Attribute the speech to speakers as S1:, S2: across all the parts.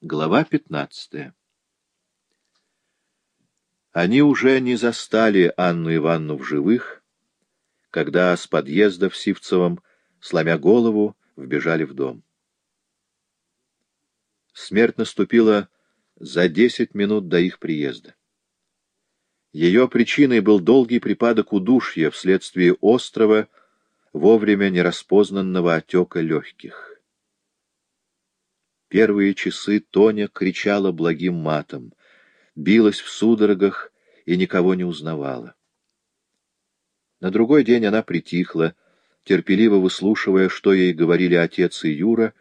S1: Глава 15 Они уже не застали Анну Ивановну в живых, когда с подъезда в Сивцевом, сломя голову, вбежали в дом. Смерть наступила за десять минут до их приезда. Ее причиной был долгий припадок удушья вследствие острого, вовремя нераспознанного отека легких. Первые часы Тоня кричала благим матом, билась в судорогах и никого не узнавала. На другой день она притихла, терпеливо выслушивая, что ей говорили отец и Юра,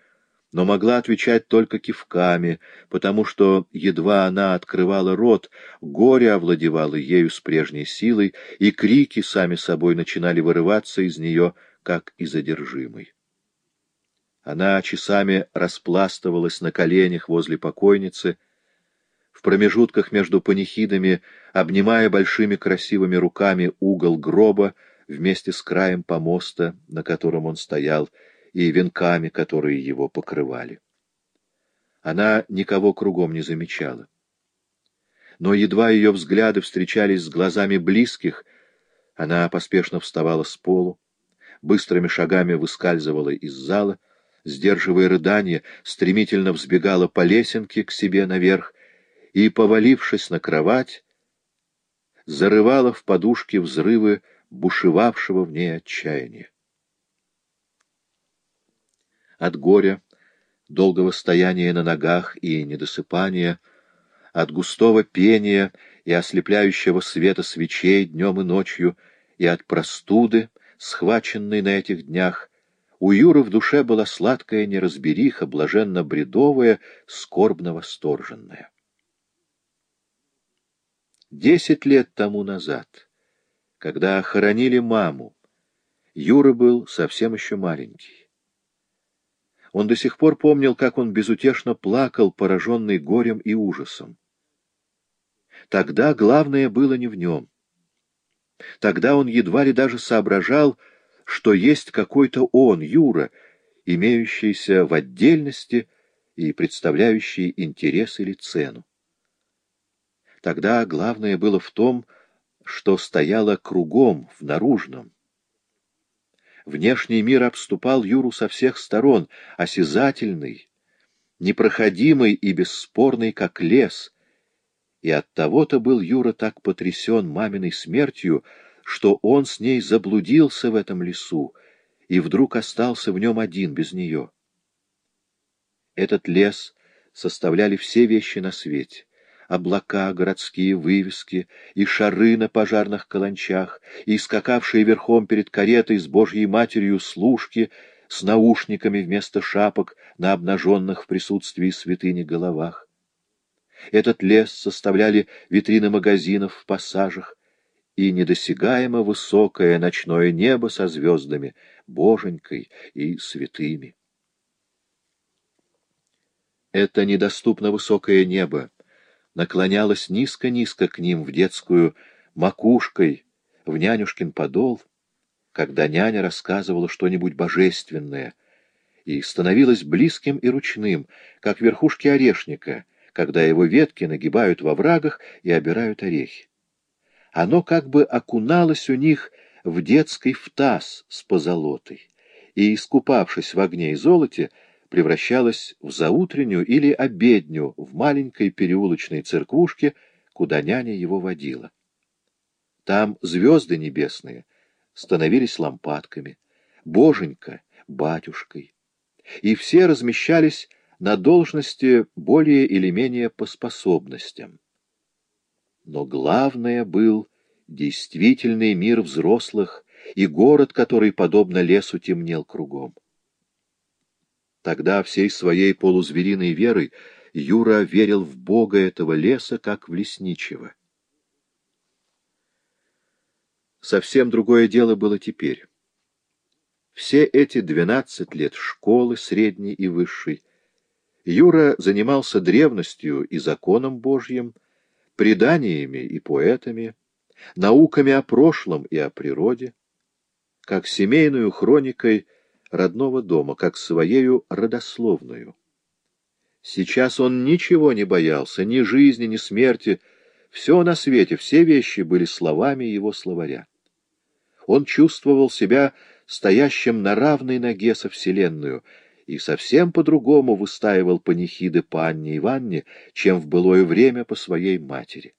S1: но могла отвечать только кивками, потому что, едва она открывала рот, горе овладевало ею с прежней силой, и крики сами собой начинали вырываться из нее, как из одержимой. Она часами распластывалась на коленях возле покойницы, в промежутках между панихидами, обнимая большими красивыми руками угол гроба вместе с краем помоста, на котором он стоял, и венками, которые его покрывали. Она никого кругом не замечала. Но едва ее взгляды встречались с глазами близких, она поспешно вставала с полу, быстрыми шагами выскальзывала из зала, сдерживая рыдание, стремительно взбегала по лесенке к себе наверх и, повалившись на кровать, зарывала в подушке взрывы бушевавшего в ней отчаяния. От горя, долгого стояния на ногах и недосыпания, от густого пения и ослепляющего света свечей днем и ночью, и от простуды, схваченной на этих днях, у Юры в душе была сладкая неразбериха, блаженно-бредовая, скорбно-восторженная. Десять лет тому назад, когда хоронили маму, Юра был совсем еще маленький. Он до сих пор помнил, как он безутешно плакал, пораженный горем и ужасом. Тогда главное было не в нем. Тогда он едва ли даже соображал, что есть какой-то он, Юра, имеющийся в отдельности и представляющий интерес или цену. Тогда главное было в том, что стояло кругом, в наружном. Внешний мир обступал Юру со всех сторон, осязательный, непроходимый и бесспорный, как лес, и оттого-то был Юра так потрясен маминой смертью, что он с ней заблудился в этом лесу и вдруг остался в нем один, без нее. Этот лес составляли все вещи на свете — облака, городские вывески и шары на пожарных каланчах, и скакавшие верхом перед каретой с Божьей Матерью служки с наушниками вместо шапок на обнаженных в присутствии святыни головах. Этот лес составляли витрины магазинов в пассажах, и недосягаемо высокое ночное небо со звездами, боженькой и святыми. Это недоступно высокое небо наклонялось низко-низко к ним в детскую макушкой, в нянюшкин подол, когда няня рассказывала что-нибудь божественное, и становилось близким и ручным, как верхушки орешника, когда его ветки нагибают во врагах и обирают орехи оно как бы окуналось у них в детский втаз с позолотой и, искупавшись в огне и золоте, превращалось в заутреннюю или обедню в маленькой переулочной церквушке, куда няня его водила. Там звезды небесные становились лампадками, боженька — батюшкой, и все размещались на должности более или менее по способностям. Но главное был действительный мир взрослых и город, который, подобно лесу, темнел кругом. Тогда всей своей полузвериной верой Юра верил в Бога этого леса, как в лесничего. Совсем другое дело было теперь. Все эти двенадцать лет школы, средней и высшей, Юра занимался древностью и законом Божьим, преданиями и поэтами, науками о прошлом и о природе, как семейную хроникой родного дома, как своею родословную. Сейчас он ничего не боялся, ни жизни, ни смерти. Все на свете, все вещи были словами его словаря. Он чувствовал себя стоящим на равной ноге со Вселенную и совсем по-другому выстаивал панихиды по Анне Иванне, чем в былое время по своей матери.